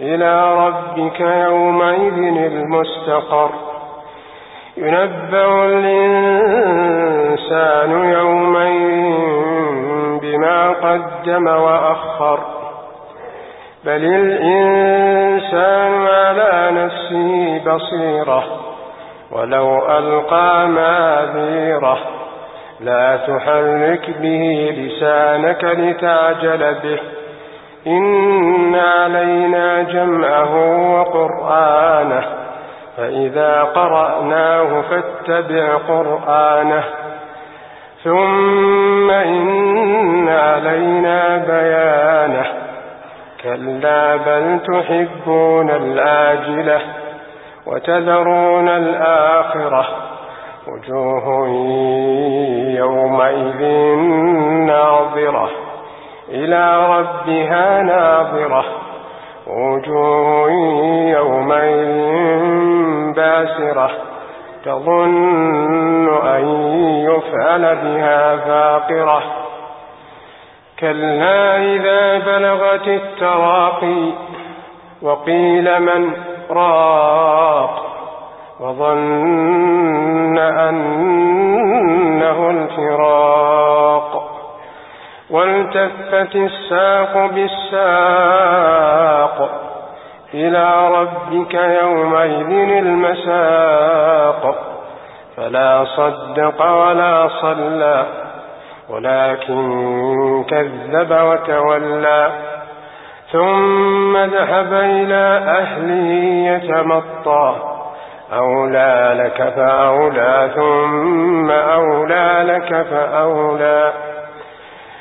إلى ربك يومئذ المستقر. ينبأ الإنسان يومئذ بما قدم وأخر. بل الإنسان على نفسه بصيرة. ولو ألقى ماذيره لا تحرك به لسانك لتعجل به. إن علينا جمعه وقرآنه فإذا قرأناه فاتبع قرآنه ثم إن علينا بيانه كلا بل تحبون الآجلة وتذرون الآخرة وجوه يومئذ إلى ربها ناظرة. وجوه يومئذ باسرة. تظن أن يفعل بها فاقرة. كلا إذا بلغت التراقي. وقيل من راق. والتفت الساق بالساق إلى ربك يومئذ المساق. فلا صدق ولا صلى ولكن كذب وتولى. ثم ذهب إلى أهله يتمطى أولى لك فأولى ثم أولى لك فأولى.